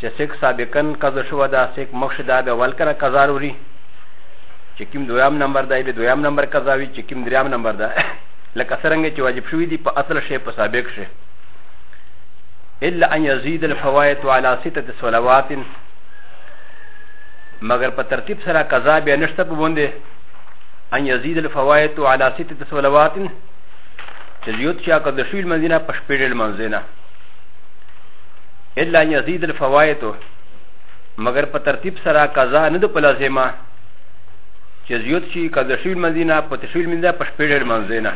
چې سیک سابقا قضا شو دا سیک مخش دا به ول کنه قضا وروړي چې کوم دویم نمبر دا به دویم نمبر قضا وي چې کوم دریم نمبر دا لکه څنګه چې واجب شوی دی په اصل شی په سابق شی الا ان يزيد الفوائد على سته صلوات مگر په ترتیب سره قضا به نشته په باندې ان يزيد الفوائد على سته صلوات چې یوت شا قضا شوی منځنه په شپږ منځنه الا ان يزيد الفوائد مگر په ترتیب سره قضا نه ده په لازمه چې زیات شي که د شوي لمانځي نه په تشوي لمانځه په شپې ډېر لمانځي نه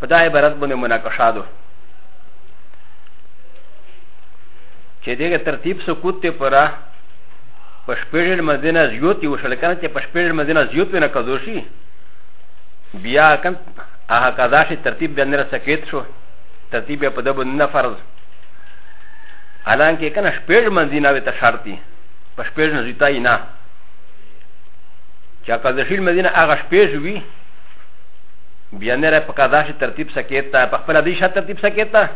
په دا عبارت باندې مناقشه ده چې دغه ترتیب سکوت ته پره په شپې ډېر لمانځي نه زیات یو شل کنه چې په شپې ډېر لمانځي نه زیات نه قضا شي بیا کنه هغه قضا شي ترتیب بیا نره سکیت شو ترتیب بیا په دبو نه فرض الان کې کنه شپږ منځي نه ته شرط دي په شپږ نه زیتای نه چې قضا شي مدینه هغه شپږ وي بیا نره په قضا شي ترتیب سکیت ته په خپل دې شرط ترتیب سکیت ته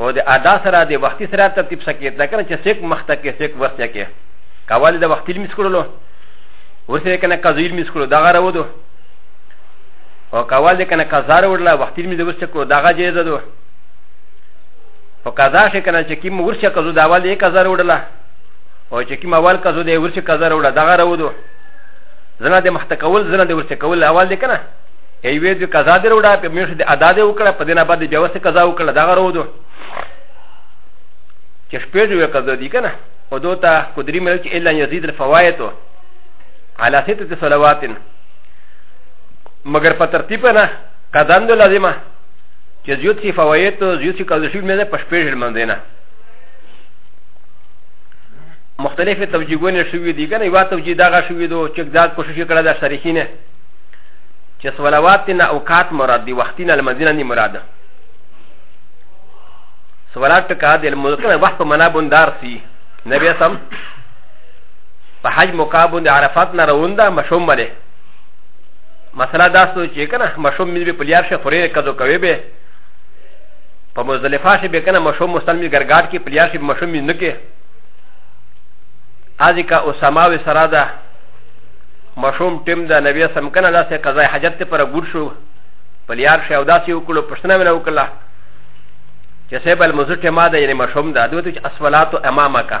او د ادا سره د وختي سره ترتیب سکیت ته کنه چې سیک مخته کې سیک ورته کې کاوال د وختي مس کړلو ورسره کنه قضا مس کړو دا غره ودو او کول دې کنه قزار ورلا وختیر مې د وسه کو داغه جې زدو په قزا شي کنه چې کیم ورشه کزو دا ول یې قزار ورلا او چې کیم اول کزو دې ورشه قزار ورلا داغه راودو زنه دې مخته کول زنه دې ورشه کول اول دې کنه ای وې دې قزا دې وروړه په میشه دې ادا دې وکړه په دې نه باندې جوسه قزا وکړه داغه راودو چې شپې دې قزا دې کنه او دوته قدري مل چې الا یزيد الفوائد على سته صلواتن مگر په ترتیب نه قدم د لازمه چې زیوت سی فوایت او زیوت سی کاذشی مې نه پښپېژل مونږ نه مختلفه توجیهونه شوې دي کنه یو توجیه دغه شوې دو چې دا کوشش کړه د شریکینه چې صلوات نه اوقات مراد دي وختینه المدینه نه مراد ده صلوات ټکا د المذکر وخت په معنا بندار سي نبی سم په حج موقع باندې عرفات نه روان ده مشوم باندې مسله دا ستو چې کنه مشوم مې په لیار شه خورې کزو کوي به په مزدلفه شه به کنه مشوم مستلمي ګرګاټ کې په لیار شه مشوم مې نکې ازي کا اسامه و سره ده مشوم ټیم ده نبی سم کنه دا سه قضا حاجت ته پر ګور شو په لیار شه او داسې وکړو پښتنه مې وکړه چې سه بل مزټه ما ده یعنی مشوم ده دوی ته اسولاتو امامه کا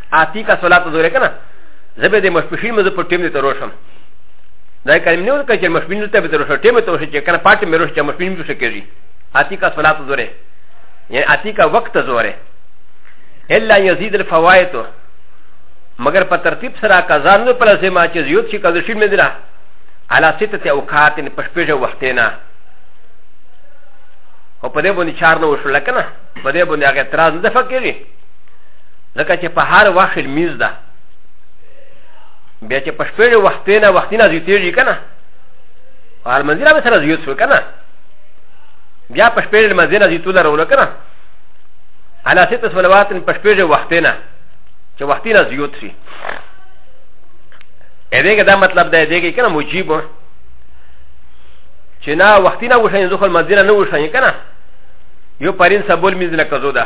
آتی کا صلاة دوره کنه زبه د مشپشین مزه په ټیم دې ته روشم دا کلمه نه وکړه چې مشپین ته به ته روشم ټیم ته روشم چې کنه پاتې مې روشم چې مشپین څه کېږي آتی کا صلاة دوره یعنی آتی کا وقت دوره الا یزيد الفوائد مگر په ترتیب سره کزان نه پر سیما چې زیوت شي کزه شي مدرا علا سته اوقات نه پښپېجه وخت نه او په دې باندې چار نه وشو لکنه په دې باندې هغه اعتراض نه فکرې ځکه چې په هر وخت لمونځ ده بیا چې په شپې له وخت نه وخت نه زیاتېږي که نه هر منځله به سره زیات شو که نه بیا په شپې له منځله زیاتوله راوله که نه على ست صلوات په شپې له وخت نه چې وخت نه زیات شي ا دې کې دا مطلب دی دې کې که نه مجیب چې نه وخت نه وشي ځخل منځله نه وشي که نه یو پرین سبول میز لکه زو ده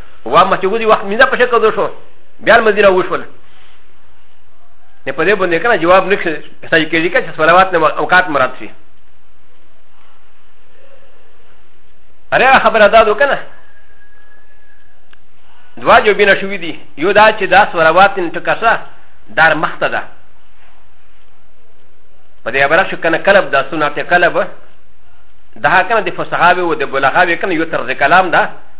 و ما چې ودی وخت مینه په شکل دوشو بیا مدینه وشول نه په دې باندې کنه جواب نه کړي کېږي چې صلوات نه اوقات مراد شي اره خبره دا دو کنه دوا جو بنا شوی دی یو دا چې دا صلوات نه ټکاسه دار مخته ده په دې خبره شو کنه کلب دا سنت کلب دا کنه د فصحابه او د بلغاوی کنه یو طرز کلام ده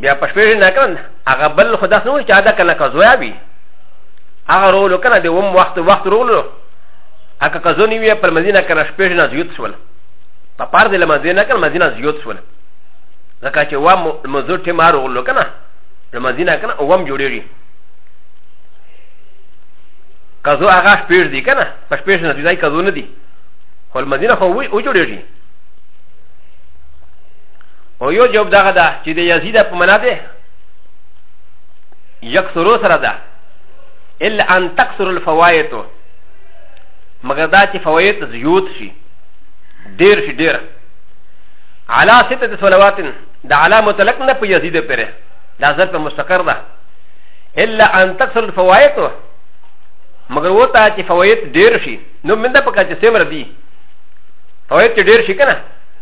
بیا په شپې نه کړن هغه بل خدا نو چې ادا کنه کا زویا وی هغه رولو کنه د وم وخت وخت رولو هغه کا زونی وی پر مدینه کنه شپې نه زیوت شول په پار د لمدینه کنه مدینه زیوت شول ځکه چې وام مزور ته مار رولو کنه لمدینه کنه وم جوړیږي کزو هغه شپې دی کنه په شپې نه دی ځای کزو نه دی خو لمدینه خو وی او جوړیږي او یو جواب دغه ده چې د یزید په معنا ده یکثرو سره ده الا ان تکثر الفوایت مګر دا چې فوایت زیوت شي ډیر شي ډیر علا سته صلوات د علا متلک نه په یزید پره دا ظرف مستقر ده الا ان تکثر الفوایت مګر وتا چې فوایت ډیر شي نو منده پکې چې سمر دي فوایت ډیر شي کنه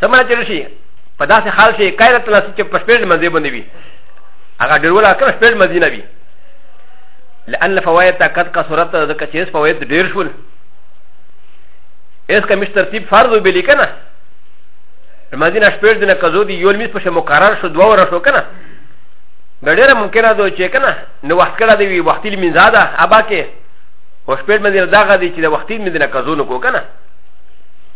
سمه چې شي په داسې حال شي کایره تل چې په شپږ مزه باندې وي هغه ډیر ولا کړ شپږ مزه نه وي لأن فوائد قد كثرت ذلك چیز فوائد ډیر شول اس کا مش ترتیب فرض به لیکنه مزینه شپږ دنه کزو دی یول میس په مقرر شو دوه ور شو کنه د ډیره ممکنه ده چې کنه نو وخت کړه دی وختي لمنځاده ابا کې او شپږ مزینه داغه دی چې د وختي مزینه کزو نو کو کنه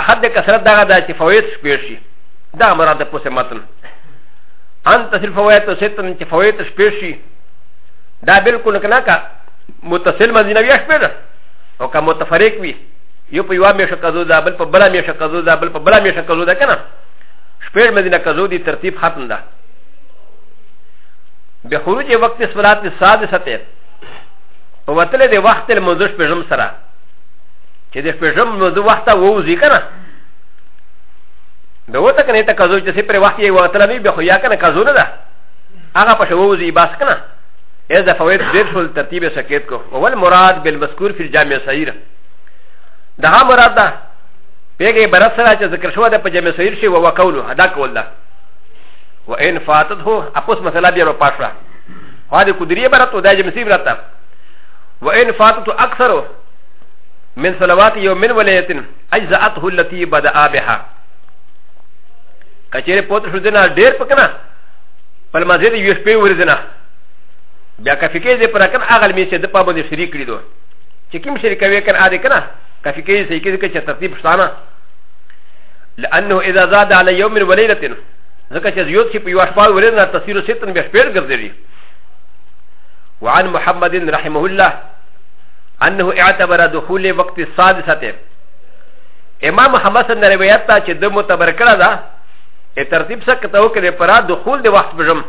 احد د کثرت دغه دا چې فوائد شپېر شي دا مراد په سه متن ان تصل فوائد ته ستن چې فوائد شپېر شي دا بالکل کنا کا متصل مدینه بیا شپېر او کا متفرق وي یو په یو میشه کزو دا بل په بل میشه کزو دا بل په بل میشه کزو دا کنه شپېر مدینه کزو دی ترتیب ختم ده به خروج وقت صلات السادسه په وتل د وخت المنزش په جم سره چې د پېژم نو د وخته ووځي که نه د وته کنه ته کزو چې پر وخت یې وته نه به خو یا کنه کزو نه ده هغه په شوو زی باس کنه از د فوائد ډیر شول ترتیب سکیت کو اول مراد بالمذکور فی الجامع صغیر دا مراد ده پیګه برت سره چې ذکر شو ده په جامع صغیر شی او وقولو ادا کول ده و ان فاتت هو اپوس مسله بیا پاشا هغه د قدری برت او د جامع صغیر برت و ان فاتت اکثرو من صلوات يوم من وليله اجزاته التي بدا بها كثير بوتر شدنا دير بكنا فالمزيد يشبه ورزنا بیا کافی کې دې پر کن اغل می چې د پابو دې شریک کړی دوه چې کوم شریک وې کن اده کنه کافی کې دې کې کې چې ترتیب شتانه لانه اذا زاد على يوم وليله ځکه چې زیوت شي په یو شپه ورې نه تفسیر ستن بیا شپږ ګرځېږي وعن محمد رحمه الله انه اعتبر دخول وقت السادسه امام محمد سن روایت ته چې د متبر کړه ده ا ترتیب سره کته وکړي پر دخول د وخت بجم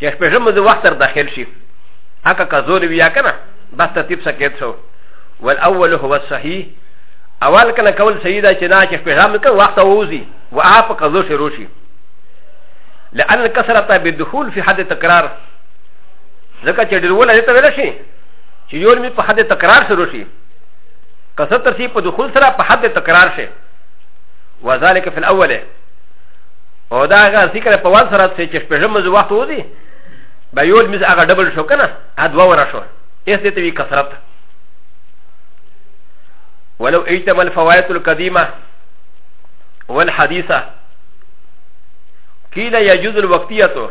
چې بجم د وخت تر داخل شي هغه کزور ویا کنه بس ترتیب سره کېد شو والاول هو الصحيح اول کنه کول صحیح ده چې نه چې بجم کنه وخت اوزي واه په کزور شروع شي لان الكسره بالدخول في حد تكرار ځکه چې ډیرول دې ته ویل شي چې یو می په حد تکرار شروع شي قصد ترسي په دخول سره په حد تکرار شي وذلك في الاول او دا هغه ذکر په وال سره چې شپږم ز وخت ودی به یو می هغه ډبل شو کنه ا دوه ور شو اس دې ته وی کثرت ولو اجتمع الفوائد القديمه والحديثه قيل يجوز الوقتيه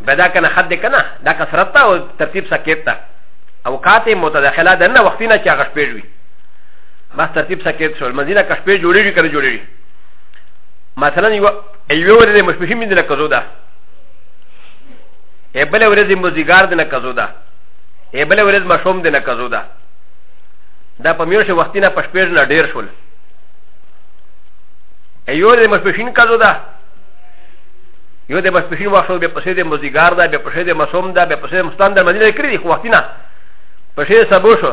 بدا کنه خد ده کنه دا کسرت تا او ترتیب سکیت تا او کاته متدخله ده نه وقتی نه چا غشپیج وی بس ترتیب سکیت شو مدینه کشپیج جوړیږي کنه جوړیږي مثلا یو ایو ورځ مشپشی مين نه کزو ده ای بل ورځ مزیګار ده نه کزو ده ای بل ورځ مشوم ده نه کزو ده دا په میوشه وقتی نه پشپیج نه ډیر شول ایو ورځ مشپشین کزو ده یو د مسپښین وخت شو بیا پسې د مزیګار ده بیا پسې د مسوم ده بیا پسې د مستان ده مدینه کړي دي خو وختي نه پسې سبو شو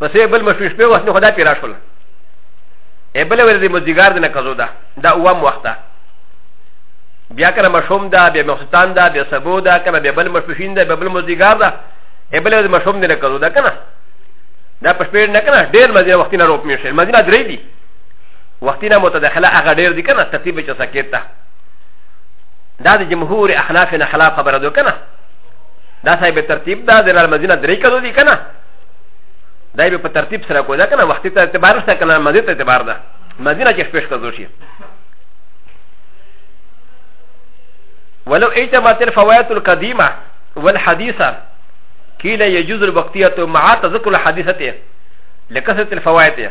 پسې بل مسپښ په وخت نه خدا پیرا شول ای بل ورځ د مزیګار د نه کزو ده دا اوم وخت ده بیا کنه مسوم ده بیا مستان ده بیا سبو ده کنه بیا بل مسپښین ده بیا بل مزیګار ده ای بل ورځ مسوم د نه کزو ده کنه دا پسې نه کنه ډېر مزیګار وختي نه روپ میشه مدینه درې دي وقتی نه متدخله هغه ډیر دي کنه ترتیب چې سکیت ته دا د جمهور احناف نه خلاف خبره ده کنه دا صاحب ترتیب دا د لال مدینه درې کلو دي کنه دا به په ترتیب سره کو دا کنه وقتی ته اعتبار سره کنه مدینه ته اعتبار ده مدینه چې پیش کړو شي ولو اجتمعت الفوائد القديمه والحديثه قيل يجوز الوقتيه مع تذكر الحديثه لكثره الفوائد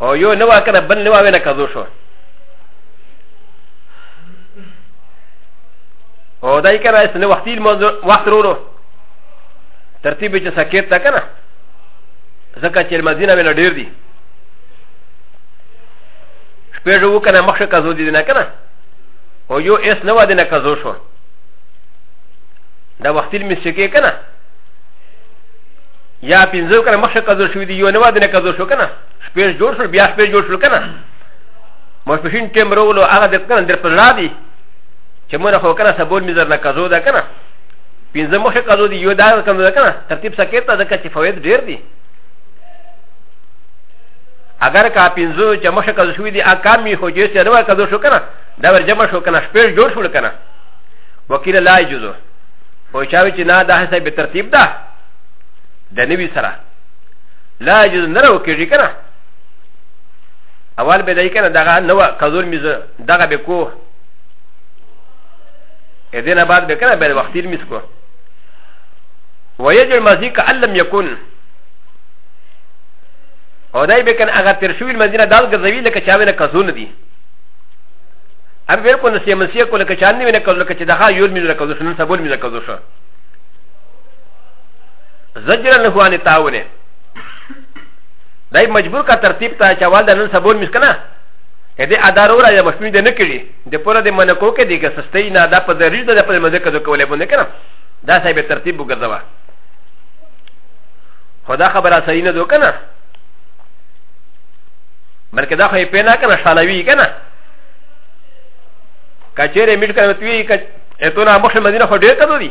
او یو نو کنه بل نو وینه کزو شو او دای کنه اس نو وختي موضوع وخت ورو ترتیب چې سکیت تا کنه زکه چې مدینه ویل ډیر دي شپې جو کنه مخ کزو دي نه کنه او یو اس نو ودنه کزو شو دا وختي مسکه کنه یا پنځه کله مخشه کزو شو دی یو نه واد نه کزو شو کنه شپې جوړ شو بیا شپې جوړ شو کنه مشپشین ټیم رولو هغه د کنه در پلا دی چې مونږ خو کنه سبول میزر نه کزو ده کنه پنځه مخشه کزو دی یو دا کنه کنه ترتیب سکیت ده چې فوائد ډیر دي اگر کا پنځه چې مخشه کزو شو دی اکامی خو جې سره ور کزو شو کنه دا ور جمع شو کنه شپې جوړ شو کنه وکیل لا یجوزو او چاوي چې نه دا هسه به ترتیب ده د نوي سره لا يجوز نه راو کېږي که نه اول به دی که نه دغه نوه قزول میز دغه به کو ا د ن بعد به که نه به وختیر میز کو ويجوز المزي كأن لم يكن او دای به کنه هغه تر شوی مدینه دال ګرځوي لکه چا وینه کزون دي ام ویل کو نسیه مسیه کو لکه چا نه وینه کزون لکه چې دغه یول میز لکه کزون سبول میز لکه کزون زجرا نه خوانه تاونه دای مجبور کا ترتیب ته چوال د نن سبون مسکنه هدي ادارو را یا مشمول د نه کړي د پوره د منکو کې دي که سستې نه دا په ذریع د په مزه کې کولې باندې کنه دا صاحب ترتیب وګرځوا خدا خبره صحیح نه دو کنه بلکې دا خو یې پینا کنه شالوي کنه کچېره میټ کنه توی کچ اتونه مخه مدینه خو ډېر کړو دي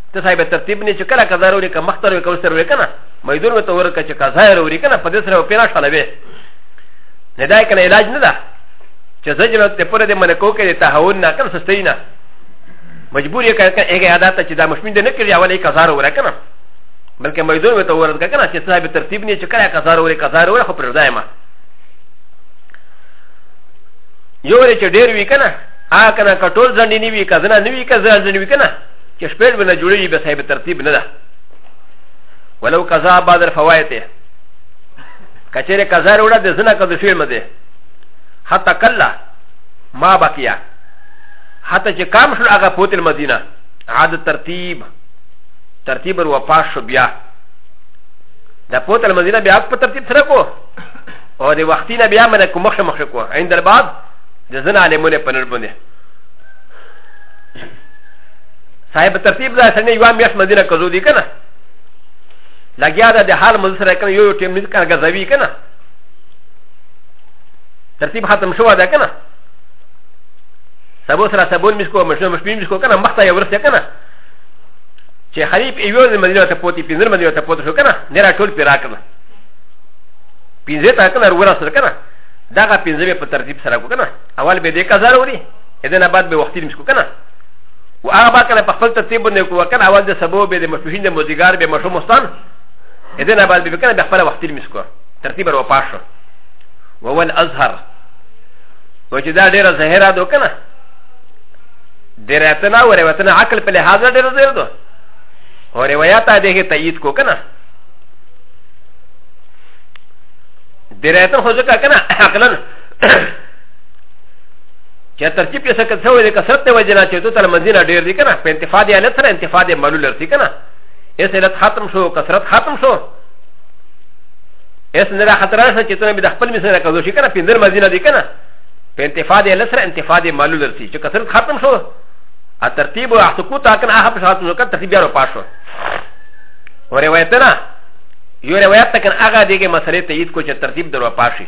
ته صاحب ترتیب نه چې کله کزار وري که مختر وي که وسر وي کنه مېدون وته ورکه چې کزار وري کنه په دې سره پیرا شاله وي نه دا کنه علاج نه ده چې زجر ته پوره دې منه کو کې ته هون نه کنه سستې نه مجبور یې کنه هغه عادت چې دا مشمن دې نه کړی اولې کزار ورا کنه بلکې مېدون وته ورکه کنه چې صاحب ترتیب نه چې کله کزار وري کزار ورا خو پر ځای ما یو ورې چې ډېر وی کنه آ کنه کټول ځنډې نیوي کزنه نیوي کزنه ځنډې وی کنه چې شپږ به نه جوړېږي به صاحب ترتیب نه ده ولو قضا بعد الفوائد کچېره قضا وروړه د زنا کده شوی مده حتی کله ما بقیا حتی چې کام شو هغه پوت المدینه عاد ترتیب ترتیب ور وپاس شو بیا د پوت المدینه بیا په ترتیب سره کو او د وختي نه بیا منه کوم مخه مخه کو عند البعض د زنا عالمونه په نر باندې صاحب ترتیب دا سنه یو میاش مدینه کزو دی کنه لګیا دا د حال مز سره کنه یو ټیم نه کنه غزوی کنه ترتیب ختم شو دا کنه سبو سره سبون مش کو مشو مش مش کو کنه مخته یو ورسه کنه چې خلیف ایو د مدینه ته پوتی پینځه مدینه ته پوت شو کنه نه را ټول پیرا کنه پینځه تا کنه ورا سره کنه دا غا پینځه په ترتیب سره کو کنه اول به دې کزار وری اذن بعد به وختي مش کو کنه و هغه با کنه په خپل ترتیب باندې کو کنه اول د سبو به د مشوهین د مودیګار به مشو مستان اذن اول به کنه د خپل وخت تلمیس کو ترتیب ورو پاش شو و اول اظهر و چې دا ډیره ظاهره دو کنه دراتنا و رواتنا عقل په لحاظ ډیره ظاهره دو او روایت دغه تایید کو کنه دراتن خو ځکه کنه عقلن چې ترتیب یې سکت سوی دی کثرت دی وجه نه چې تو تل منځینه ډېر دی که نه په انتفاع دی علت سره انتفاع دی معلول رسی که نه اس علت ختم شو کثرت ختم شو اس نه را خطر شو چې تو به د خپل مثال کولو شي که نه پنځر منځینه دی که نه په انتفاع دی علت سره انتفاع دی معلول رسی چې کثرت ختم شو ا ترتیب او سکوت اکن هغه په شاتو کې ترتیب یې راپاش شو و روایت نه یو روایت تکن هغه دیګه مسلې ته یې کو چې ترتیب درو پاشي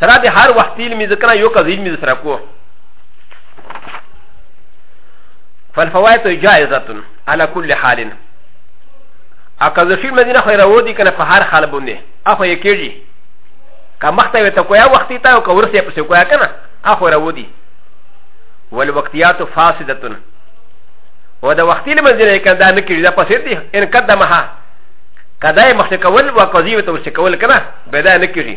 سره د هر وخت علمي ذکر یو کز علمي سره کو فالفوائد جائزه على كل حال اکز فی مدینه خو راو دي کنه په هر حال باندې اخو یې کېږي که مخته وي ته کویا وختي ته او که ورسې پسې کویا کنه اخو راو دي والوقتيات فاسده و د وختي له مدینه کنه دا نه کېږي دا پسې دي ان قدمها کدا یې مخته کول و قضیه ته ورسې کول کنه به دا نه کېږي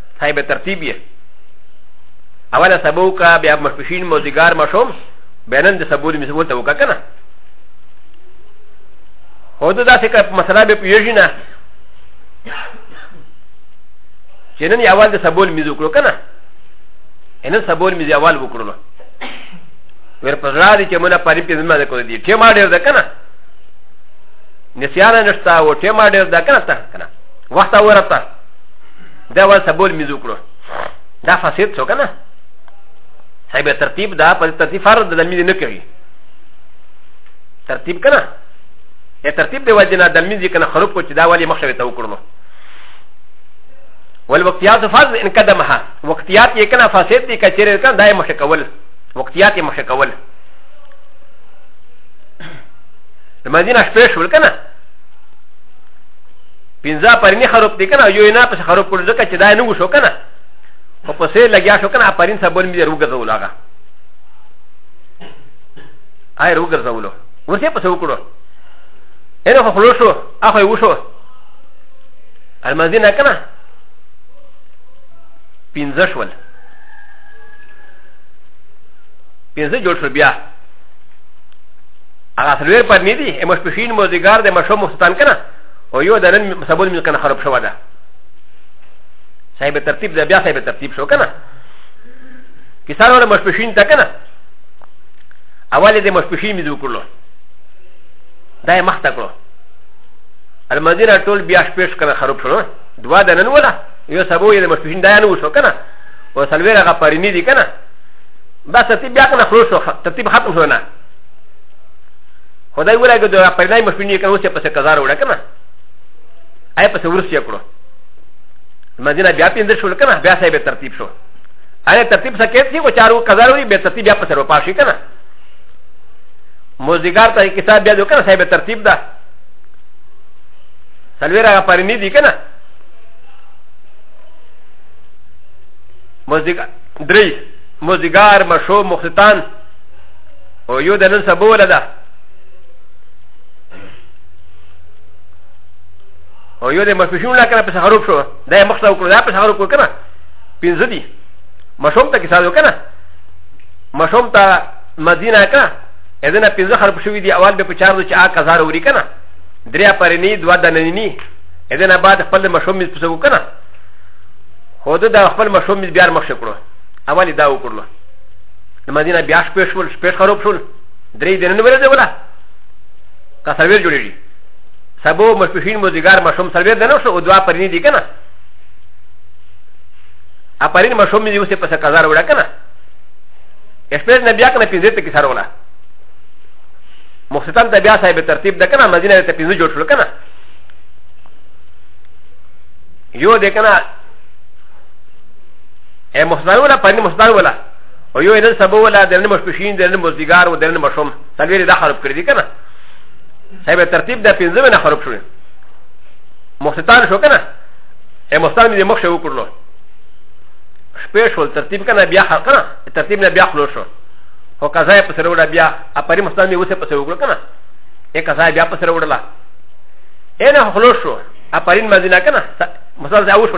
صاحب ترتیب یې اوله سبو کا بیا مشپشین موزیګار مشوم بیا نن د سبو د مسبو ته وکړه کنه هو دا داسې که مسله به پیږي نه چې نن یوال د سبو میز وکړو کنه نن سبو میز یوال وکړو نو ور په ځړا دي چې مونږه پاري په ځما ده کول دي ټیما ډیر ده کنه نسیانه نشتا و ټیما ډیر ده کنه تا کنه وخت ورته دا ول سبول میزو کړو دا فساد څو کنه صاحب ترتیب دا په ترتیب فرض د میز نه کوي ترتیب کنه ا ترتیب دی وجنه د میز کنه خراب کو چې دا والی مخ شوی ته وکړو ول وقتیات فرض ان قدمها وقتیات یې کنه فساد دي کچره کنه دای مخ کول وقتیات یې مخ کول د مدینه شپې شول کنه پنځه پرینې خراب دي کنه یو نه پس خراب کړو ځکه چې دا نه وشو کنه خو په سیر لګیا شو کنه پرین سبول مې وګرځول هغه آی وګرځولو ورته پس وکړو انا خو خلو شو اخو یو شو المزینه کنه پنځه شول پنځه جوړ شو بیا هغه سلویر پر نه دي امش پښین موزیګار د مشو مستان کنه او یو د نن سبول ملکن خراب شوه ده صاحب ترتیب ده بیا صاحب ترتیب شو که نه کسان ولا مشپشین تا که نه اول د مشپشین مې وکړلو دا یې مخته کړو المدینه ټول بیا شپېش کنه خراب شو دوا د نن ولا یو سبو یې د مشپشین دا نه وشو که نه او سلویر هغه پرینی دي که نه بس ترتیب بیا کنه خلوص شو ترتیب ختم شو نه خو دا ولا که د پرنای مشمین یې کنه اوس یې پسې کزار وړه کنه آی پسې ورس یې کړو مدینه بیا پینځه شول کنه بیا صاحب ترتیب شو آی ترتیب سکیت سی کو چارو کزار وړي به ترتیب بیا پسې رو پاشي کنه موزګار ته کتاب بیا دوکنه صاحب ترتیب ده سلویرا پرنی دی کنه موزګار درې موزګار مشو مختتان او یو د نن سبا ولا ده او یو د مشوشون لا کنه په سحروب شو دا یې مخته وکړو دا په سحروب وکړو کنه پنځه دي مشوم ته کیسه وکړو کنه مشوم ته مدینه کنه اذن پنځه خراب شوې دي اول به په چار دو چې آ کزار وری کنه دریا پرنی دوا د نننی اذن بعد خپل مشوم می پسو کنه خو دا خپل مشوم می بیا مخ شکړو اول دا وکړو د مدینه بیا شپې شول شپې خراب شول درې دې نه ورځې ولا که سرویر جوړېږي سبو مشپشین مزګار مشوم سرویر د نه شو او دعا پرینې دي که نه اپرین مشوم دې اوسې پسې قضا راوړه که نه شپې نه بیا که نه پنځه ته کې سره ولا مخصتان ته بیا صاحب ترتیب ده که نه مدینه ته پنځه جوړ شول که نه یو دې که نه ا مصدر ولا پني مصدر ولا او يو نن سبا ولا د نن مشپشين د نن مزدګار و د نن مشوم سلوير دا حرف کړی دي کنه صاحب ترتیب د پنځمه نه حرف شوی مختتان شو کنه ا مصدر دې مخ شو کړلو شپې شو ترتیب کنه بیا حرف کنه ترتیب نه بیا خلو شو او قضا په سره ولا بیا ا پري مصدر می وسه په سره وکړو کنه ا قضا بیا په سره ولا انا خلو شو ا پرين مزینه کنه مصدر ځای وشو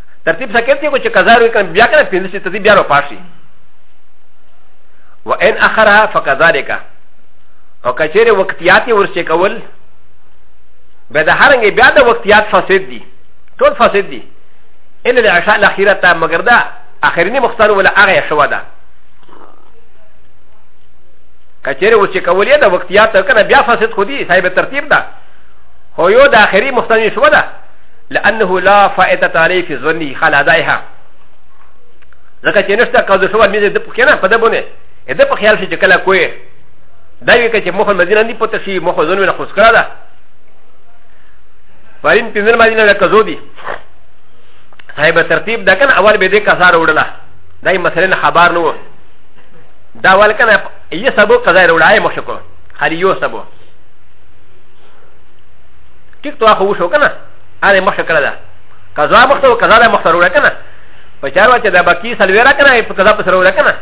ترتیب سکت دی کو چې قضا روی کنه بیا کنه پینځه ته بیا رو پاشي و ان اخرها فكذلك او کچېره وقتیات ورسې کول به د هرنګ بیا د وقتیات فساد دي ټول فساد دي ان العشاء الاخيره ته مگر دا اخرنی مختار ولا هغه شوا ده کچېره ورسې کول یا د وقتیات کنه بیا فساد خو دي صاحب ترتیب ده هو یو د اخري مختار شوا ده لانه لا فائده عليه في ظني خلادائها ځکه چې نشته قضا شو مې د پخینه په دبونه د په خیال شي چې کله کوی دا وی چې مخه مدینه نه پته شي مخه ځنه نه خوش کړه ده فرین پینځل مدینه له قضو دي صاحب ترتیب دا کنه اول به دې کثار وړله دا یې مثلا خبر نه و دا اول کنه یې سبو قضا وړای مخ کو خالي یو سبو ټیک تو هغه وشو کنه هغه مخ کړه دا قضا مخ ته قضا د مخ سره وکنه په چار وخت دا باقی سلویرا کنه په قضا په سره وکنه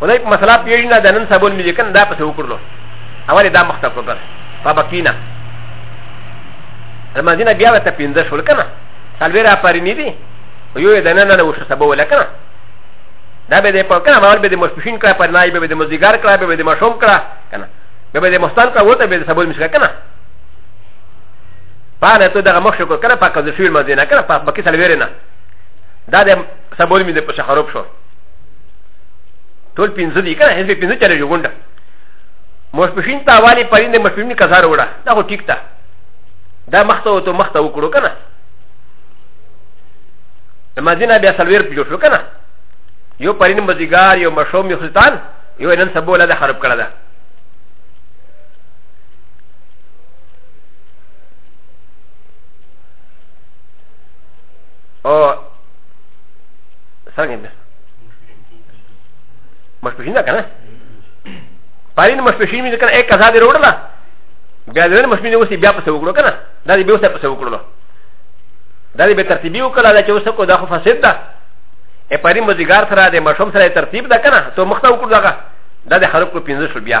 ولای په مسله پیژ نه د نن سبول مې کنه دا په سره وکړلو اول دا مخ ته کړل په باقی نه المدینه بیا ته پینځه شول کنه سلویرا پرې نه دی یو د نن نه وشو سبا ولکنه دا به د په کنه مال به د مشپشین کړه پر نای به د مزګار کړه به د مشوم کړه کنه به د مستان کړه وته به د سبول مشکل کنه پانه تو دغه مخ شو کنه په قضا شوی مزه نه کنه په بکی سلویر نه دا د سبول می د په شخروب شو ټول پینځه دي کنه هیڅ پینځه چلے جوړنده مشپشین تا والی پرین د مشپشین کزار وړه دا خو ټیک تا دا مخته وته مخته وکړو کنه مزینه بیا سلویر پیو شو کنه یو پرین مزیګار یو مشوم یو سلطان یو نن سبول د خراب کړه ده او څنګه ده مشپشین ده کنه پارین مشپشین مې کنه یک کزا دې وروړه بیا دې مشپشین اوسې بیا پسې وکړو کنه دا دې بیا پسې وکړو دا دې به ترتیبي وکړه دا چې اوس کو دا خو فساد ده ا پارین مزګار سره دې مشوم سره ترتیب ده کنه ته مخته وکړو دا دا د خلکو پینځه شو بیا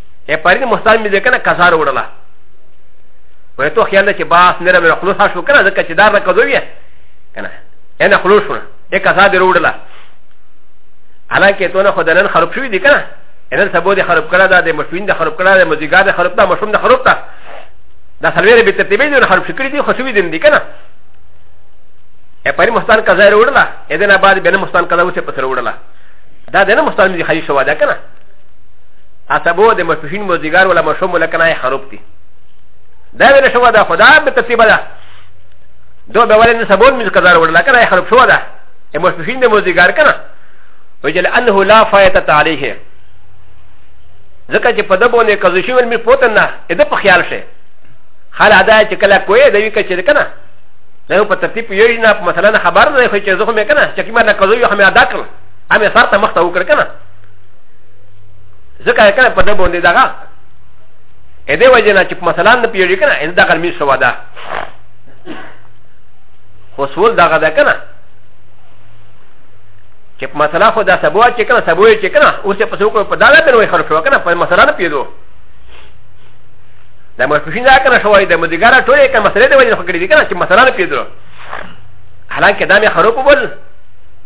ا پ ا ر ي ن مستان مې ځکه نه کزار وړله وای ته خیال چې باس نه رمه خلوص شو کنه ځکه چې دار راکدو یې کنه انا خلوص شو یې کزا دې وړله حالانکه ته نه خدانن خراب شوې دي کنه ان سبو دې خراب کړه دا د مشوین دې خراب کړه د مزګار دې خراب دا مشوم دې خراب تا دا سلویر به ترتیبې دې خراب شکرې دې خوشوي دې دي کنه ا پ ا ر ي ن مستان کزا وړله اذن بعد بنه مستان کزا وسه پسر وړله دا دنه مستان دې خلی شو دا کنه اسبو د مشپشین موزیګار ولا مشوم ولا کنای خروب دی دا ویل شو دا خدا به ترتیب ده دو به ولې سبون مز کزار ولا کنای خروب شو ده ا مشپشین د موزیګار کنه وجل انه لا فایته علیه ځکه چې په دبو نه کزو شي ول می پوتن نه اده په خیال شي خال ادا چې کله کوی دوی کې چې کنه نه په ترتیب یو نه مثلا خبر نه خو چې زه خو مې کنه چې کیمه نه کزو یو هم ادا کړم امه سره مخته وکړ کنه ځکه یې کنه په ده باندې دغه ا دې وجه نه چې په مثلا نه پیږي کنه ان دا غرمي سوا ده خو سول دغه ده کنه چې په مثلا خو دا سبو چې کنه سبو چې کنه اوس په سوکو په داله په نوې خرڅو کنه په مثلا نه پیدو دا مې په شیندا کنه شوې د مدګارا ټولې کنه مسلې دې وجه خو کړې دي کنه چې مثلا نه پیدو حالانکه دا مې خرو کو بول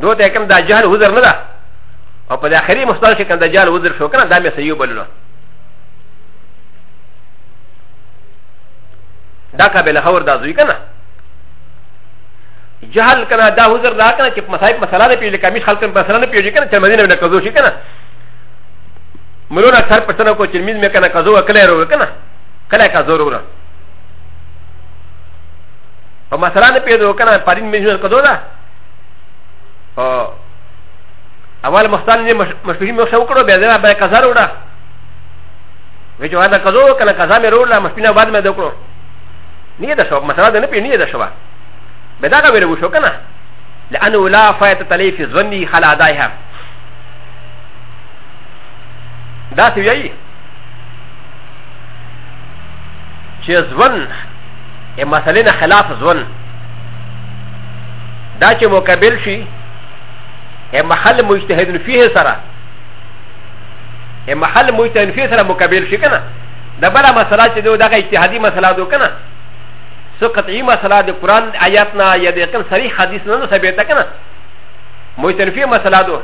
دوته کوم دا جهل عذر نه ده او په داخلي مستان شي کنه دجال وزر شو کنه دا مې صحیح بلنه دا کا بل خبر دا زوی کنه جهل کنه دا وزر دا کنه چې مصاحب مسله نه پیل کمیش خلک په مسله نه پیل کنه چې مدینه نه کزو شي کنه مرونه سر پښتنه کو چې مين مې کنه کزو کله ورو کنه کله کزو ورو او مسله نه پیل کنه پرین مې کزو دا او اول مختار نه مشوري مو شو کړو بیا دا به قضا وروړه وی چې واده قضا وکړه قضا مې وروړه مشپینه بعد مې وکړو نه ده شو مسله ده نه پی نه ده شو به دا غوړې وشو کنه لانه لا فائت تلی فی ظنی خلا ادایها دا څه ویایي چې ځون یې مسلې نه خلاف ځون دا چې مقابل شي ا محل مجتهد فيه سرا ا محل مجتهد فيه سرا مقابل شي کنه دا بل مسله چې دوی دغه اجتهادي مسله دو کنه سو قطعي مسله د قران آیات نه یا د کوم صریح حدیث نه ثابته کنه مجتهد فيه مسله دو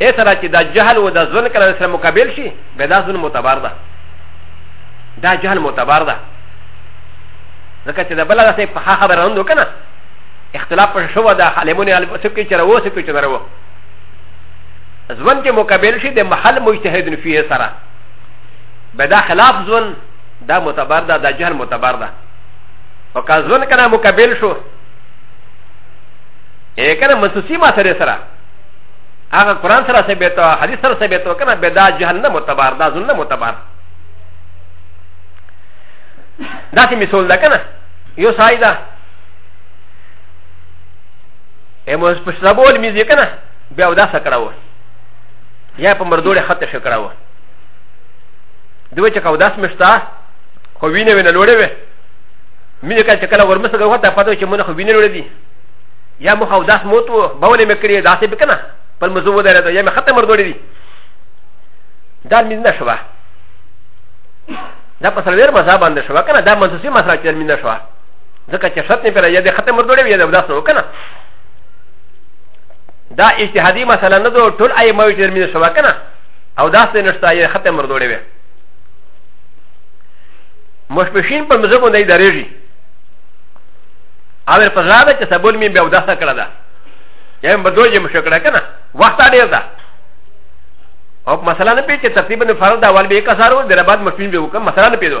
ا سرا چې دا جهل و دا ظلم کړه سره مقابل شي به دا ظلم معتبر ده دا جهل معتبر ده ځکه چې دا بل داسې په خبره نه کنه اختلاف پر شو دا حالمون الفسق کې چر وو سکو چر وو ځوان کې مقابل شي د محل مجتهد فيه سره به دا خلاف ځوان دا معتبر ده دا جهل معتبر ده او که ځوان کنه مقابل شو اې کنه مسوسی ما سره سره هغه قران سره ثابت او حدیث سره ثابت او کنه به دا جهل نه معتبر دا ځوان نه معتبر دا څه مثال ده کنه یو سایده ا م و س ب ش ر ب و ل م ي ز ي ك ن ا ب ي ا و د ا س ك ر ا و يا ب م ر د و ل خ ت ش ك ر ا و د و ج ك ا و د ا س م ش ت ا خو وينه وينه لوړه وي مين كان شكل ورمس غوا تا پتو چې مونږ خو وينه لوړه دي يا مخ او داس موت وو باولې مې کړې داسې بکنه په مزو ودره ده يا مې ختم ورډوړې دي دا مين نه شوه دا په سلوير مزه باندې شوه کنه دا منسوسي مسله چې مين نه شوه ځکه چې شرط نه پیرا یا د ختم ورډوړې وي دا داسنو کنه دا اجتهادي مسله نه دو ټول آی موي چې مين شوا کنه او داسې نشته یا ختم ورډوړې وي مشپشین په مزه باندې درېږي او په ځای چې سبول مين به وداسه کړه دا یم بدوجه مشکړه کنه وخت اړیر ده او مثلا نه پیچه تقریبا فرض دا اول به کسارو در بعد مفین به وکم مثلا نه پیدو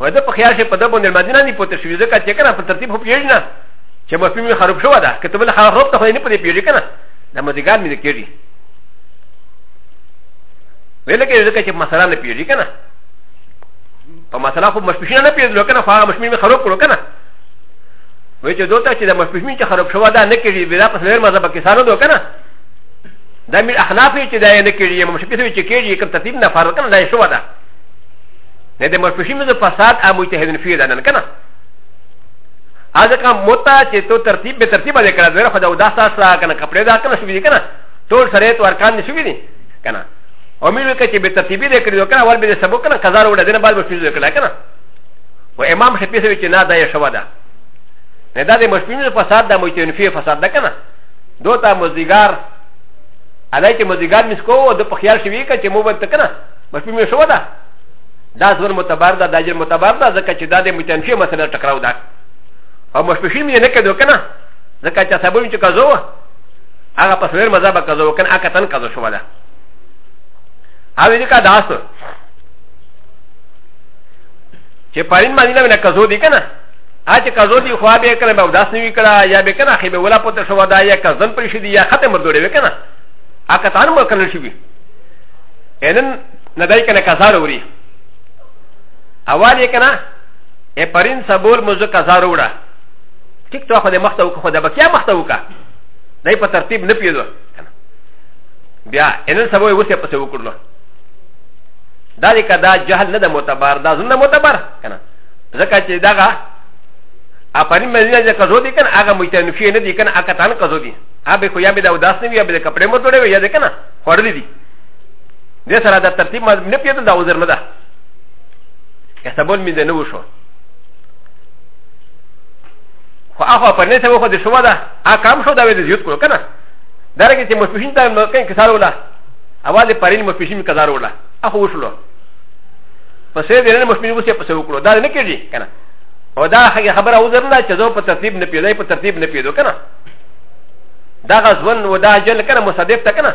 و ده په خیال شي په ده باندې مدینه نه پوتې شوي ځکه چې کنه په ترتیب خو پیژنې نه چې مفهوم یې خراب شوی ده که ته بل خراب خراب ته خو یې نه پوتې پیژنې کنه دا مدګار مې کېږي ویل کې ځکه چې مسله نه پیژنې کنه په مسله خو مشپشینه نه پیژنې کنه خو هغه مشمې مې خراب کړو کنه وای چې دوته چې د مشپشمې چې خراب شوی ده نه کېږي بیا په سلیر مذهب کې سارو دو کنه دا مې اخلاف چې دا یې نه کېږي مشپشمې چې کېږي کوم ترتیب نه فارغ کنه دا یې شوی ده نه د مفهوم د فساد ا مجتهدن فيه ده نه کنه هذا كان موتا چې تو ترتیب به ترتیب باندې کړه زه خو دا ودا سره کنه کپڑے دا کنه شوې دي کنه ټول سره تو ارکان نشوي دي کنه او مې وکړه چې به ترتیبي دې کړو کنه ول به سبق کنه قضا وړه دنه بعد مفهوم کړه کنه و امام شفیع سوي چې نه دا یې شوه ده نه دا د مفهوم د فساد د مجتهدن فيه فساد ده کنه دوتا مزدگار علای چې مزدگار مسکو او د پخیال شوی که چې مو بنت کنه مفهوم یې شوه ده دا زمر متبر ده دا جر متبر ده ځکه چې دا د متنفي مسله ټکراو ده او مشپشي مې نه کېدو که نه ځکه چې سبب چې کزو وه هغه په سویر مذهب کزو کنه هغه تن کزو شو ده او دې کا داس چې پرین باندې نه کزو دي کنه ا چې کزو دي خو به کنه به داس نیو کړه یا به کنه خې به ولا پته شو ده یا کزن پر شي دي یا ختم مردوړې وکنه هغه تن مر کنه شي وي ان نه دای کنه کزار وری اول یې کنه ا پرین سبول مزه کزار وړه ټیک ته خو د مخته وکړه خو د بکیا مخته وکړه دای په ترتیب نه پیدو بیا ان سبو یې وسه پسې وکړلو دا دې کدا جهل نه د معتبر دا زنه معتبر کنه ځکه چې داغه ا پرین مدینه چې کزو دي کنه هغه مجتنفی نه دي کنه اکتان کزو دي هغه خو یا به دا وداس نه وي یا به کپڑے مو توړي وي یا دې کنه خور دي دې سره دا ترتیب ما نه پیژندل دا عذر نه ده احتمال مې ده نه وشو خو هغه په نه سره خو دې شو ده ا کم شو دا وې زیات کړو کنه دا رګه چې مفیشین ته نو کین کسار ولا اول دې پرین مفیشین کزار ولا هغه وشلو پسې دې نه مفیشین وسه پسې وکړو دا نه کېږي کنه او دا هغه خبره عذر نه چې زه په ترتیب نه پیدای په ترتیب نه پیدو کنه دا غزون و دا جل کنه مصدق ته کنه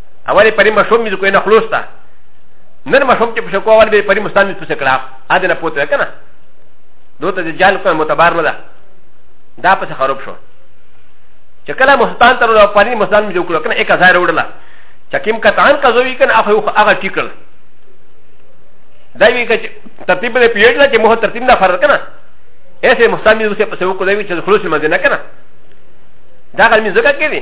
اول یې پرې مشوم مې کوی نه خلوص ته نن مشوم چې په شکو اول به پرې مستان مې پسې کړه اده نه پوتې کنه دوی ته د جال کوم متبار نه ده دا پسې خراب شو چې کله مستان تر له پرې مستان مې جوړ کنه یک ځای وروړل چې کیم کتان کزوی کنه هغه هغه ټیکل دا وی چې ترتیب دې پیډل چې مو ترتیب نه فرق کنه ایسے مستان مې پسې وکړ دا وی چې خلوص مې نه کنه دا غل مې زګه کې دي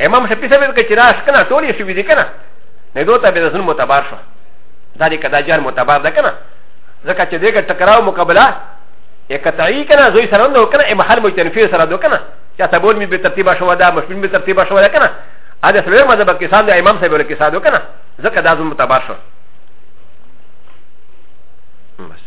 امام شفیع صاحب ویل چې راش کنه ټول یې شوي دي کنه نه دوه ته به ځن متبار شو دا دې کدا جار متبار ده کنه ځکه چې دغه ټکراو مقابله یې قطعي کنه زوی سره نو کنه ام حل مجتنفي سره دو کنه چې تبول می به ترتیب شو دا مشمول به ترتیب شو دا کنه ا دې سره مذهب کې ساده امام صاحب له کې ساده کنه ځکه دا زم متبار شو بس